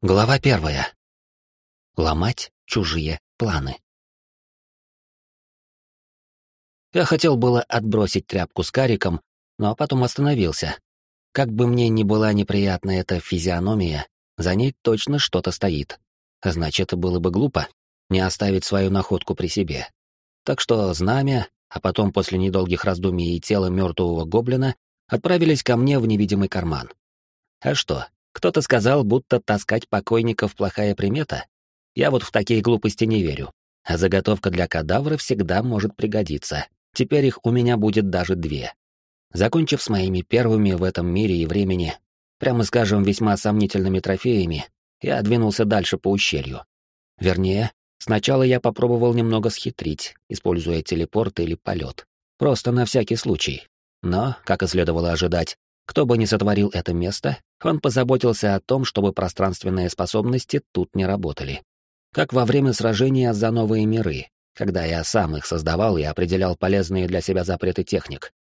Глава первая. Ломать чужие планы. Я хотел было отбросить тряпку с кариком, но потом остановился. Как бы мне ни была неприятна эта физиономия, за ней точно что-то стоит. Значит, было бы глупо не оставить свою находку при себе. Так что знамя, а потом после недолгих раздумий и тело мертвого гоблина отправились ко мне в невидимый карман. А что, кто-то сказал, будто таскать покойников плохая примета. Я вот в такие глупости не верю. А заготовка для кадавра всегда может пригодиться. Теперь их у меня будет даже две. Закончив с моими первыми в этом мире и времени, прямо скажем, весьма сомнительными трофеями, я двинулся дальше по ущелью. Вернее, сначала я попробовал немного схитрить, используя телепорт или полет. Просто на всякий случай. Но, как и следовало ожидать, кто бы ни сотворил это место, он позаботился о том, чтобы пространственные способности тут не работали. Как во время сражения за новые миры, когда я сам их создавал и определял полезные для себя запреты техник.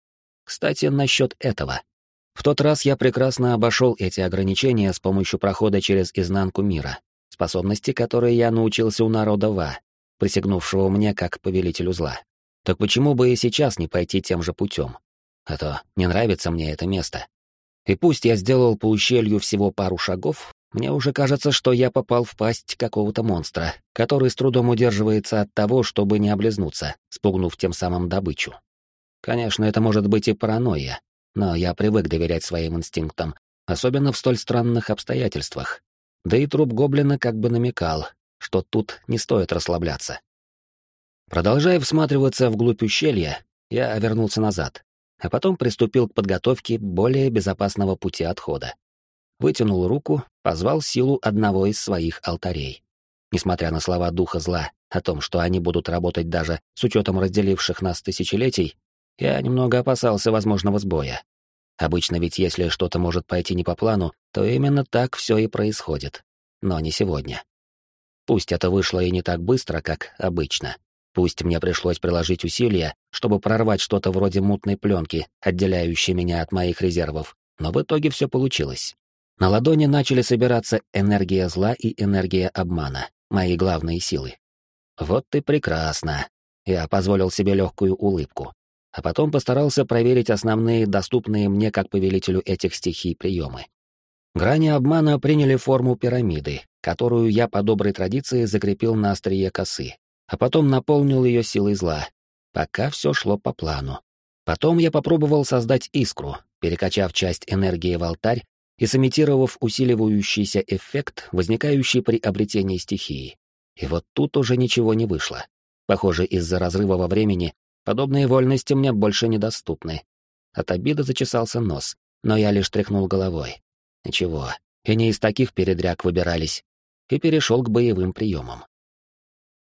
Кстати, насчет этого. В тот раз я прекрасно обошел эти ограничения с помощью прохода через изнанку мира, способности, которые я научился у народа Ва, присягнувшего мне как повелителю зла. Так почему бы и сейчас не пойти тем же путем? А то не нравится мне это место. И пусть я сделал по ущелью всего пару шагов, мне уже кажется, что я попал в пасть какого-то монстра, который с трудом удерживается от того, чтобы не облизнуться, спугнув тем самым добычу. Конечно, это может быть и паранойя, но я привык доверять своим инстинктам, особенно в столь странных обстоятельствах. Да и труп гоблина как бы намекал, что тут не стоит расслабляться. Продолжая всматриваться вглубь ущелья, я вернулся назад, а потом приступил к подготовке более безопасного пути отхода. Вытянул руку, позвал силу одного из своих алтарей. Несмотря на слова духа зла о том, что они будут работать даже с учетом разделивших нас тысячелетий, я немного опасался возможного сбоя. Обычно ведь если что-то может пойти не по плану, то именно так все и происходит. Но не сегодня. Пусть это вышло и не так быстро, как обычно. Пусть мне пришлось приложить усилия, чтобы прорвать что-то вроде мутной пленки, отделяющей меня от моих резервов, но в итоге все получилось. На ладони начали собираться энергия зла и энергия обмана, мои главные силы. Вот и прекрасно. Я позволил себе легкую улыбку, а потом постарался проверить основные доступные мне как повелителю этих стихий приемы. Грани обмана приняли форму пирамиды, которую я по доброй традиции закрепил на острие косы, а потом наполнил ее силой зла. Пока все шло по плану. Потом я попробовал создать искру, перекачав часть энергии в алтарь и сымитировав усиливающийся эффект, возникающий при обретении стихии. И вот тут уже ничего не вышло. Похоже, из-за разрыва во времени подобные вольности мне больше недоступны. От обиды зачесался нос, но я лишь тряхнул головой. Ничего, и не из таких передряг выбирались. И перешел к боевым приемам.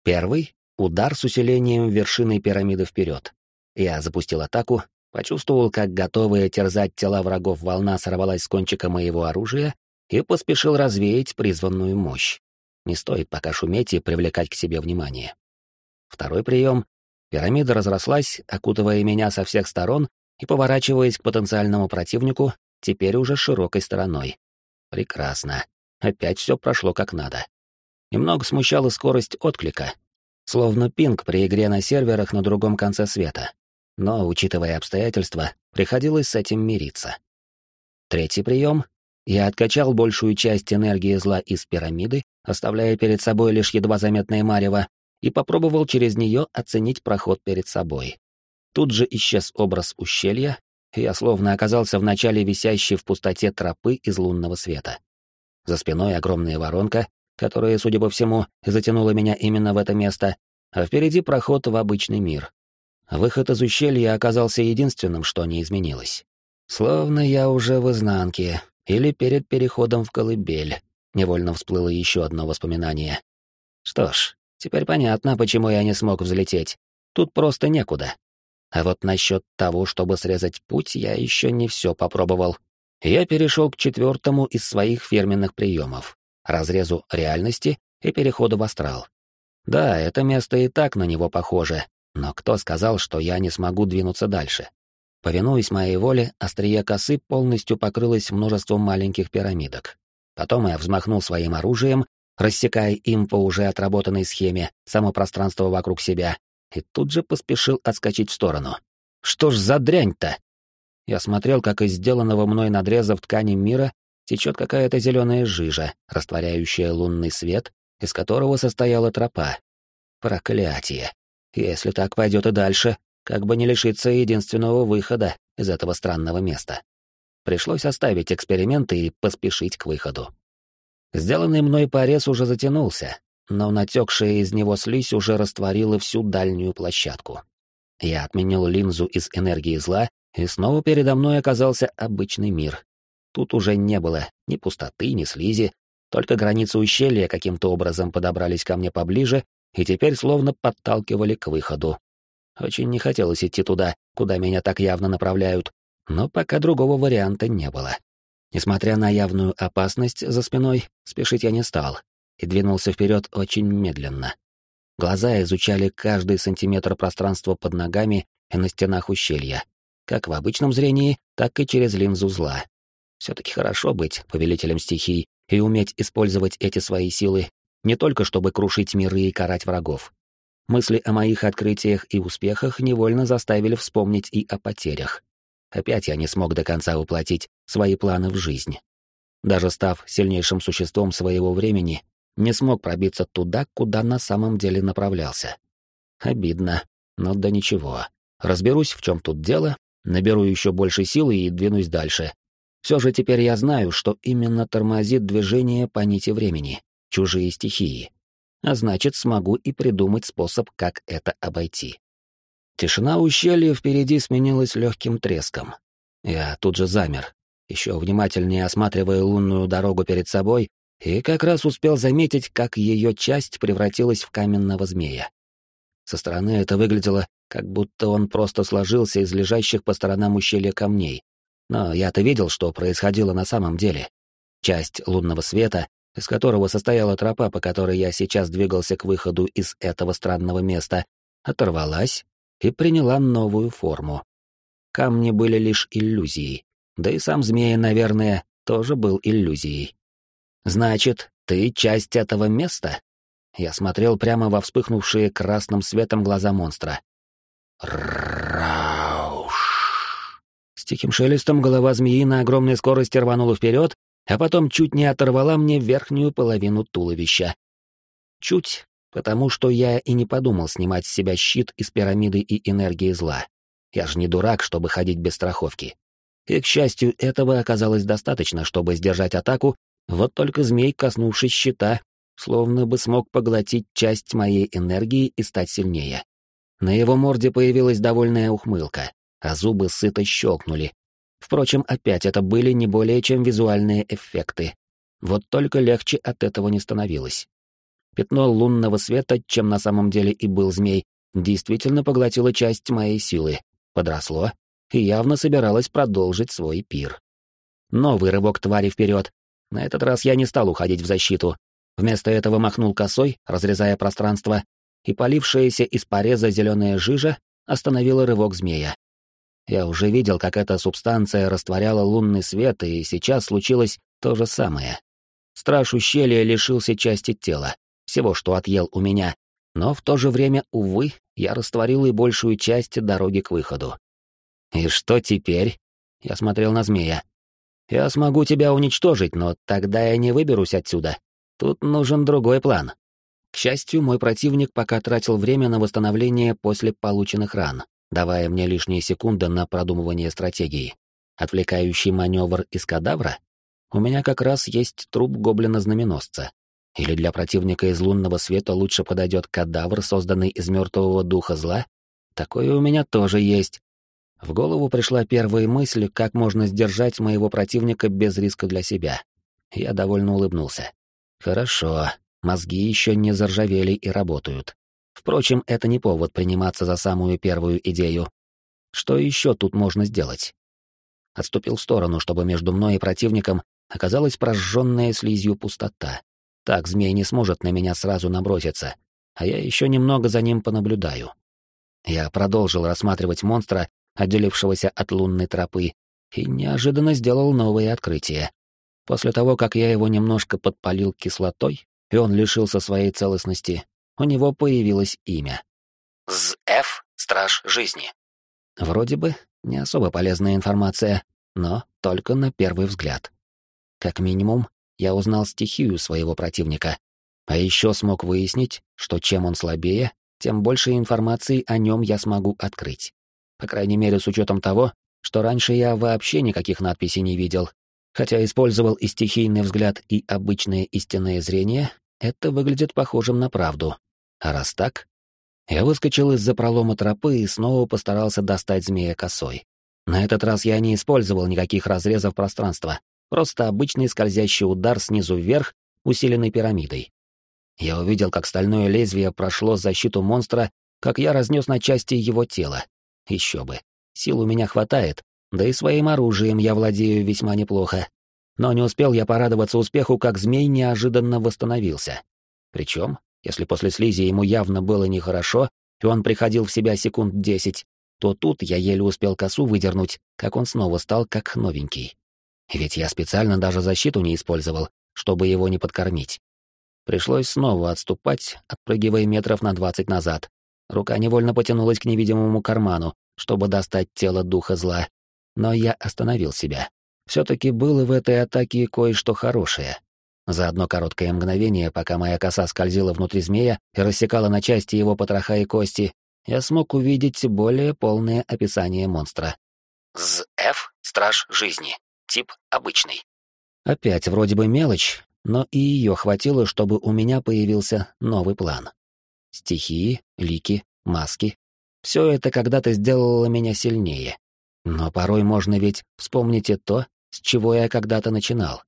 Первый — удар с усилением вершины пирамиды вперед. Я запустил атаку, почувствовал, как готовая терзать тела врагов волна сорвалась с кончика моего оружия и поспешил развеять призванную мощь. Не стоит пока шуметь и привлекать к себе внимание. Второй прием. Пирамида разрослась, окутывая меня со всех сторон и поворачиваясь к потенциальному противнику, теперь уже широкой стороной. Прекрасно. Опять все прошло как надо. Немного смущала скорость отклика, словно пинг при игре на серверах на другом конце света. Но, учитывая обстоятельства, приходилось с этим мириться. Третий прием. Я откачал большую часть энергии зла из пирамиды, оставляя перед собой лишь едва заметное марево, и попробовал через нее оценить проход перед собой. Тут же исчез образ ущелья, и я словно оказался в начале висящей в пустоте тропы из лунного света. За спиной огромная воронка, которая, судя по всему, затянула меня именно в это место, а впереди проход в обычный мир. Выход из ущелья оказался единственным, что не изменилось. Словно я уже в изнанке, или перед переходом в колыбель. Невольно всплыло еще одно воспоминание. Что ж, теперь понятно, почему я не смог взлететь. Тут просто некуда. А вот насчет того, чтобы срезать путь, я еще не все попробовал. Я перешел к четвертому из своих фирменных приемов разрезу реальности и переходу в астрал. Да, это место и так на него похоже, но кто сказал, что я не смогу двинуться дальше? Повинуясь моей воле, острие косы полностью покрылось множеством маленьких пирамидок. Потом я взмахнул своим оружием, рассекая им по уже отработанной схеме само пространство вокруг себя, и тут же поспешил отскочить в сторону. Что ж за дрянь-то? Я смотрел, как из сделанного мной надреза в ткани мира течет какая-то зеленая жижа, растворяющая лунный свет, из которого состояла тропа. Проклятие. Если так пойдет и дальше, как бы не лишиться единственного выхода из этого странного места. Пришлось оставить эксперименты и поспешить к выходу. Сделанный мной порез уже затянулся, но натекшая из него слизь уже растворила всю дальнюю площадку. Я отменил линзу из энергии зла, и снова передо мной оказался обычный мир. Тут уже не было ни пустоты, ни слизи, только границы ущелья каким-то образом подобрались ко мне поближе и теперь словно подталкивали к выходу. Очень не хотелось идти туда, куда меня так явно направляют, но пока другого варианта не было. Несмотря на явную опасность за спиной, спешить я не стал и двинулся вперед очень медленно. Глаза изучали каждый сантиметр пространства под ногами и на стенах ущелья, как в обычном зрении, так и через линзу зла. Все-таки хорошо быть повелителем стихий и уметь использовать эти свои силы не только чтобы крушить миры и карать врагов. Мысли о моих открытиях и успехах невольно заставили вспомнить и о потерях. Опять я не смог до конца воплотить свои планы в жизнь. Даже став сильнейшим существом своего времени, не смог пробиться туда, куда на самом деле направлялся. Обидно, но да ничего. Разберусь, в чем тут дело, наберу еще больше силы и двинусь дальше. Все же теперь я знаю, что именно тормозит движение по нити времени, чужие стихии. А значит, смогу и придумать способ, как это обойти. Тишина ущелья впереди сменилась легким треском. Я тут же замер, еще внимательнее осматривая лунную дорогу перед собой, и как раз успел заметить, как ее часть превратилась в каменного змея. Со стороны это выглядело, как будто он просто сложился из лежащих по сторонам ущелья камней. Но я-то видел, что происходило на самом деле. Часть лунного света, из которого состояла тропа, по которой я сейчас двигался к выходу из этого странного места, оторвалась и приняла новую форму. Камни были лишь иллюзией, да и сам змея, наверное, тоже был иллюзией. «Значит, ты часть этого места?» Я смотрел прямо во вспыхнувшие красным светом глаза монстра. Рауш. С тихим шелестом голова змеи на огромной скорости рванула вперед, а потом чуть не оторвала мне верхнюю половину туловища. Чуть, потому что я и не подумал снимать с себя щит из пирамиды и энергии зла. Я же не дурак, чтобы ходить без страховки. И, к счастью, этого оказалось достаточно, чтобы сдержать атаку, вот только змей, коснувшись щита, словно бы смог поглотить часть моей энергии и стать сильнее. На его морде появилась довольная ухмылка, а зубы сыто щелкнули. Впрочем, опять это были не более чем визуальные эффекты. Вот только легче от этого не становилось. Пятно лунного света, чем на самом деле и был змей, действительно поглотило часть моей силы, подросло и явно собиралось продолжить свой пир. Новый рывок твари вперед. На этот раз я не стал уходить в защиту, Вместо этого махнул косой, разрезая пространство, и полившаяся из пореза зеленая жижа остановила рывок змея. Я уже видел, как эта субстанция растворяла лунный свет, и сейчас случилось то же самое. Страж ущелья лишился части тела, всего, что отъел у меня, но в то же время, увы, я растворил и большую часть дороги к выходу. «И что теперь?» — я смотрел на змея. «Я смогу тебя уничтожить, но тогда я не выберусь отсюда. Тут нужен другой план. К счастью, мой противник пока тратил время на восстановление после полученных ран, давая мне лишние секунды на продумывание стратегии. Отвлекающий маневр из кадавра? У меня как раз есть труп гоблина-знаменосца. Или для противника из лунного света лучше подойдет кадавр, созданный из мертвого духа зла? Такое у меня тоже есть. В голову пришла первая мысль, как можно сдержать моего противника без риска для себя. Я довольно улыбнулся. Хорошо, мозги еще не заржавели и работают. Впрочем, это не повод приниматься за самую первую идею. Что еще тут можно сделать? Отступил в сторону, чтобы между мной и противником оказалась прожженная слизью пустота. Так змей не сможет на меня сразу наброситься, а я еще немного за ним понаблюдаю. Я продолжил рассматривать монстра, отделившегося от лунной тропы, и неожиданно сделал новое открытие. После того, как я его немножко подпалил кислотой, и он лишился своей целостности, у него появилось имя. ЗФ — Страж Жизни. Вроде бы не особо полезная информация, но только на первый взгляд. Как минимум, я узнал стихию своего противника, а еще смог выяснить, что чем он слабее, тем больше информации о нем я смогу открыть. По крайней мере, с учетом того, что раньше я вообще никаких надписей не видел. Хотя использовал и стихийный взгляд, и обычное истинное зрение, это выглядит похожим на правду. А раз так... Я выскочил из-за пролома тропы и снова постарался достать змея косой. На этот раз я не использовал никаких разрезов пространства, просто обычный скользящий удар снизу вверх, усиленный пирамидой. Я увидел, как стальное лезвие прошло защиту монстра, как я разнес на части его тело. Еще бы. Сил у меня хватает, да и своим оружием я владею весьма неплохо. Но не успел я порадоваться успеху, как змей неожиданно восстановился. Причем, если после слизи ему явно было нехорошо, и он приходил в себя секунд десять, то тут я еле успел косу выдернуть, как он снова стал как новенький. Ведь я специально даже защиту не использовал, чтобы его не подкормить. Пришлось снова отступать, отпрыгивая метров на двадцать назад. Рука невольно потянулась к невидимому карману, чтобы достать тело духа зла. Но я остановил себя. Все-таки было в этой атаке кое-что хорошее. За одно короткое мгновение, пока моя коса скользила внутри змея и рассекала на части его потроха и кости, я смог увидеть более полное описание монстра. ЗФ — Страж Жизни. Тип обычный. Опять вроде бы мелочь, но и ее хватило, чтобы у меня появился новый план. Стихии, лики, маски — все это когда-то сделало меня сильнее. Но порой можно ведь вспомнить и то, с чего я когда-то начинал.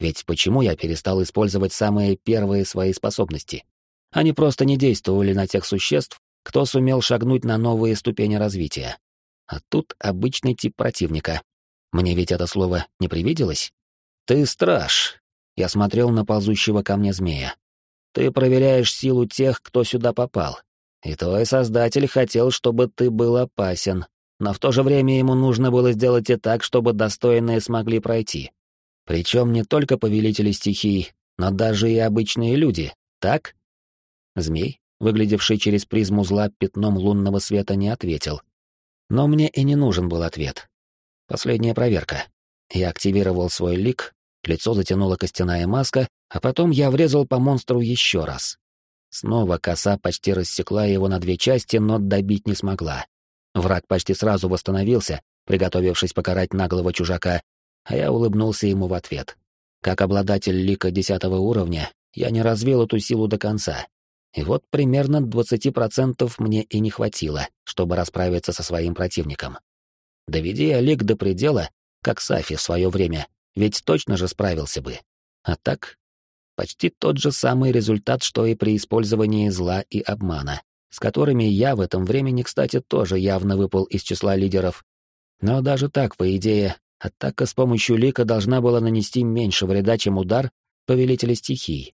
Ведь почему я перестал использовать самые первые свои способности? Они просто не действовали на тех существ, кто сумел шагнуть на новые ступени развития. А тут обычный тип противника. Мне ведь это слово не привиделось? Ты страж. Я смотрел на ползущего ко мне змея. Ты проверяешь силу тех, кто сюда попал. И твой создатель хотел, чтобы ты был опасен, но в то же время ему нужно было сделать и так, чтобы достойные смогли пройти. Причем не только повелители стихий, но даже и обычные люди, так? Змей, выглядевший через призму зла пятном лунного света, не ответил. Но мне и не нужен был ответ. Последняя проверка. Я активировал свой лик, лицо затянула костяная маска, а потом я врезал по монстру еще раз. Снова коса почти рассекла его на две части, но добить не смогла. Враг почти сразу восстановился, приготовившись покарать наглого чужака, а я улыбнулся ему в ответ. Как обладатель лика десятого уровня, я не развил эту силу до конца. И вот примерно 20% мне и не хватило, чтобы расправиться со своим противником. Доведи я лик до предела, как Сафи в свое время, ведь точно же справился бы. А так, почти тот же самый результат, что и при использовании зла и обмана, с которыми я в этом времени, кстати, тоже явно выпал из числа лидеров. Но даже так, по идее, атака с помощью лика должна была нанести меньше вреда, чем удар повелителя стихий.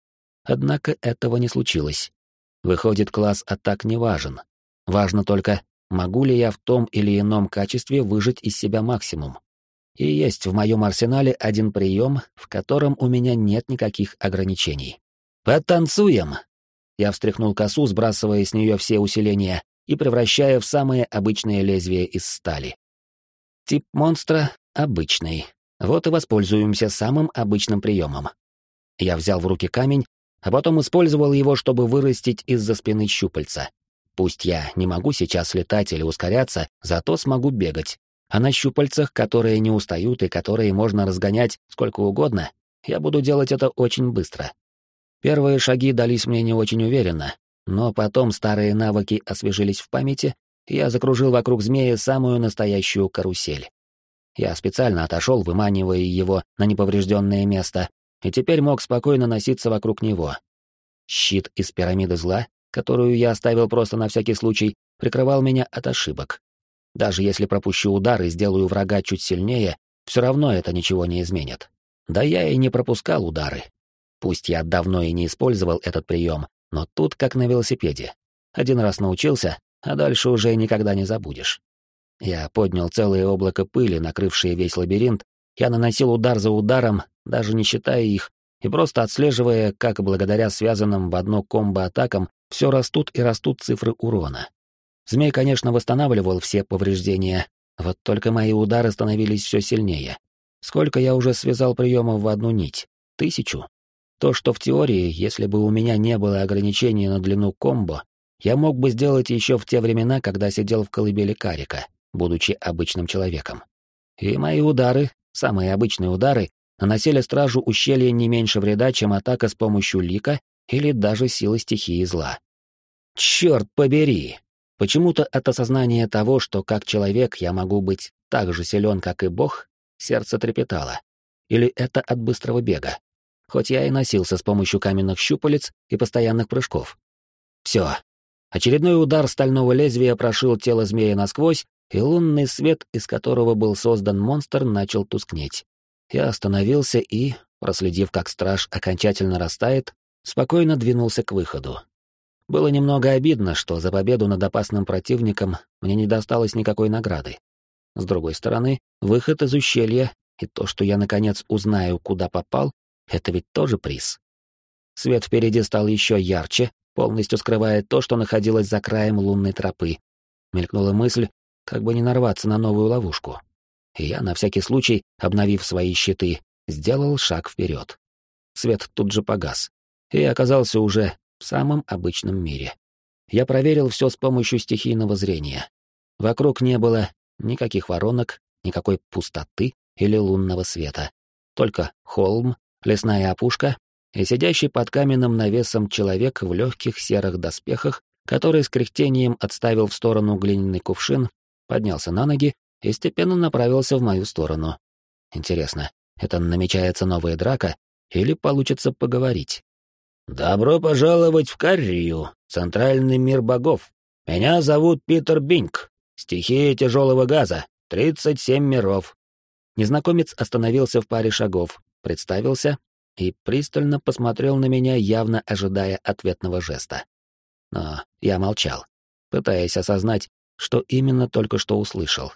Однако этого не случилось. Выходит, класс атак не важен. Важно только, могу ли я в том или ином качестве выжить из себя максимум. И есть в моем арсенале один прием, в котором у меня нет никаких ограничений. «Потанцуем!» Я встряхнул косу, сбрасывая с нее все усиления и превращая в самое обычное лезвие из стали. Тип монстра — обычный. Вот и воспользуемся самым обычным приемом. Я взял в руки камень, а потом использовал его, чтобы вырастить из-за спины щупальца. Пусть я не могу сейчас летать или ускоряться, зато смогу бегать. А на щупальцах, которые не устают и которые можно разгонять сколько угодно, я буду делать это очень быстро. Первые шаги дались мне не очень уверенно, но потом старые навыки освежились в памяти, и я закружил вокруг змея самую настоящую карусель. Я специально отошел, выманивая его на неповрежденное место, и теперь мог спокойно носиться вокруг него. Щит из пирамиды зла, которую я оставил просто на всякий случай, прикрывал меня от ошибок. Даже если пропущу удар и сделаю врага чуть сильнее, все равно это ничего не изменит. Да я и не пропускал удары. Пусть я давно и не использовал этот прием, но тут как на велосипеде. Один раз научился, а дальше уже никогда не забудешь. Я поднял целое облако пыли, накрывшее весь лабиринт, я наносил удар за ударом, даже не считая их, и просто отслеживая, как благодаря связанным в одно комбо атакам все растут и растут цифры урона. Змей, конечно, восстанавливал все повреждения, вот только мои удары становились все сильнее. Сколько я уже связал приемов в одну нить? Тысячу? То, что в теории, если бы у меня не было ограничений на длину комбо, я мог бы сделать еще в те времена, когда сидел в колыбели Карика, будучи обычным человеком. И мои удары, самые обычные удары, наносили стражу ущелья не меньше вреда, чем атака с помощью лика или даже силы стихии зла. Черт побери! Почему-то от осознания того, что как человек я могу быть так же силен, как и бог, сердце трепетало. Или это от быстрого бега? Хоть я и носился с помощью каменных щупалец и постоянных прыжков. Все. Очередной удар стального лезвия прошил тело змея насквозь, и лунный свет, из которого был создан монстр, начал тускнеть. Я остановился и, проследив, как страж окончательно растает, спокойно двинулся к выходу. Было немного обидно, что за победу над опасным противником мне не досталось никакой награды. С другой стороны, выход из ущелья и то, что я наконец узнаю, куда попал, это ведь тоже приз. Свет впереди стал еще ярче, полностью скрывая то, что находилось за краем лунной тропы. Мелькнула мысль, как бы не нарваться на новую ловушку. И я, на всякий случай, обновив свои щиты, сделал шаг вперед. Свет тут же погас, и оказался уже в самом обычном мире. Я проверил все с помощью стихийного зрения. Вокруг не было никаких воронок, никакой пустоты или лунного света. Только холм, лесная опушка и сидящий под каменным навесом человек в легких серых доспехах, который с кряхтением отставил в сторону глиняный кувшин, поднялся на ноги и степенно направился в мою сторону. Интересно, это намечается новая драка или получится поговорить? «Добро пожаловать в Каррию, центральный мир богов. Меня зовут Питер Бинк. Стихия тяжелого газа. Тридцать семь миров». Незнакомец остановился в паре шагов, представился и пристально посмотрел на меня, явно ожидая ответного жеста. Но я молчал, пытаясь осознать, что именно только что услышал.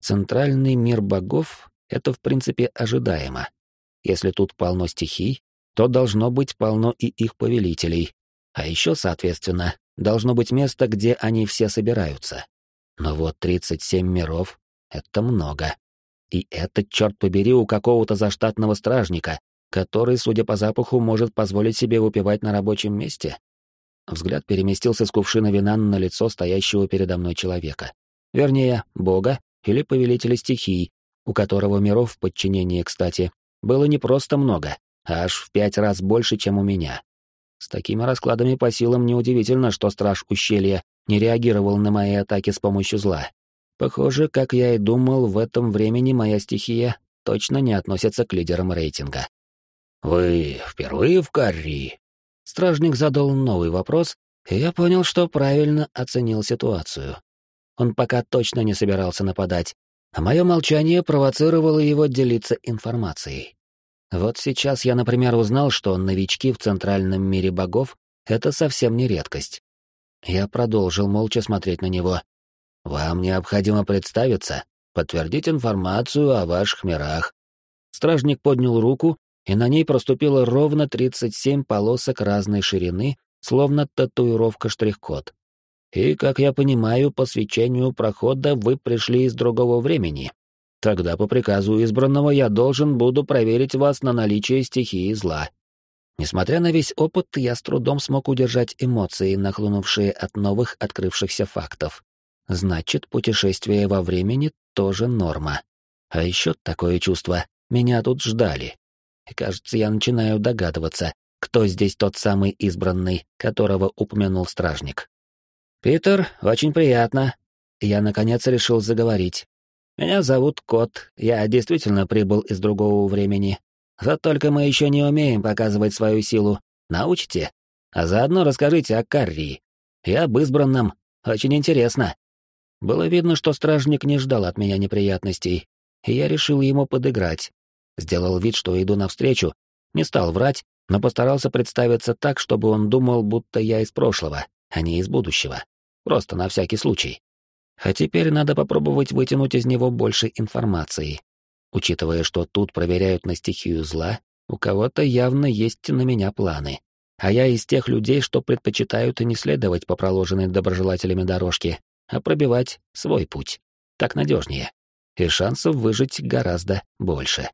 Центральный мир богов — это, в принципе, ожидаемо. Если тут полно стихий, то должно быть полно и их повелителей. А еще, соответственно, должно быть место, где они все собираются. Но вот 37 миров — это много. И это, черт побери, у какого-то заштатного стражника, который, судя по запаху, может позволить себе выпивать на рабочем месте. Взгляд переместился с кувшина вина на лицо стоящего передо мной человека. Вернее, бога или повелителя стихий, у которого миров в подчинении, кстати, было не просто много, аж в пять раз больше, чем у меня. С такими раскладами по силам неудивительно, что страж ущелья не реагировал на мои атаки с помощью зла. Похоже, как я и думал, в этом времени моя стихия точно не относится к лидерам рейтинга. «Вы впервые в Карри?» Стражник задал новый вопрос, и я понял, что правильно оценил ситуацию. Он пока точно не собирался нападать, а мое молчание провоцировало его делиться информацией. Вот сейчас я, например, узнал, что новички в центральном мире богов — это совсем не редкость. Я продолжил молча смотреть на него. «Вам необходимо представиться, подтвердить информацию о ваших мирах». Стражник поднял руку, и на ней проступило ровно 37 полосок разной ширины, словно татуировка штрих-код. И, как я понимаю, по свечению прохода вы пришли из другого времени. Тогда по приказу избранного я должен буду проверить вас на наличие стихии зла. Несмотря на весь опыт, я с трудом смог удержать эмоции, нахлынувшие от новых открывшихся фактов. Значит, путешествие во времени тоже норма. А еще такое чувство. Меня тут ждали. И кажется, я начинаю догадываться, кто здесь тот самый избранный, которого упомянул стражник. «Питер, очень приятно». Я, наконец, решил заговорить. Меня зовут Кот, я действительно прибыл из другого времени. Вот только мы еще не умеем показывать свою силу. Научите? А заодно расскажите о Каррии. И об избранном. Очень интересно. Было видно, что стражник не ждал от меня неприятностей, и я решил ему подыграть. Сделал вид, что иду навстречу, не стал врать, но постарался представиться так, чтобы он думал, будто я из прошлого, а не из будущего. Просто на всякий случай. А теперь надо попробовать вытянуть из него больше информации. Учитывая, что тут проверяют на стихию зла, у кого-то явно есть на меня планы. А я из тех людей, что предпочитают и не следовать по проложенной доброжелателями дорожке, а пробивать свой путь. Так надежнее. И шансов выжить гораздо больше.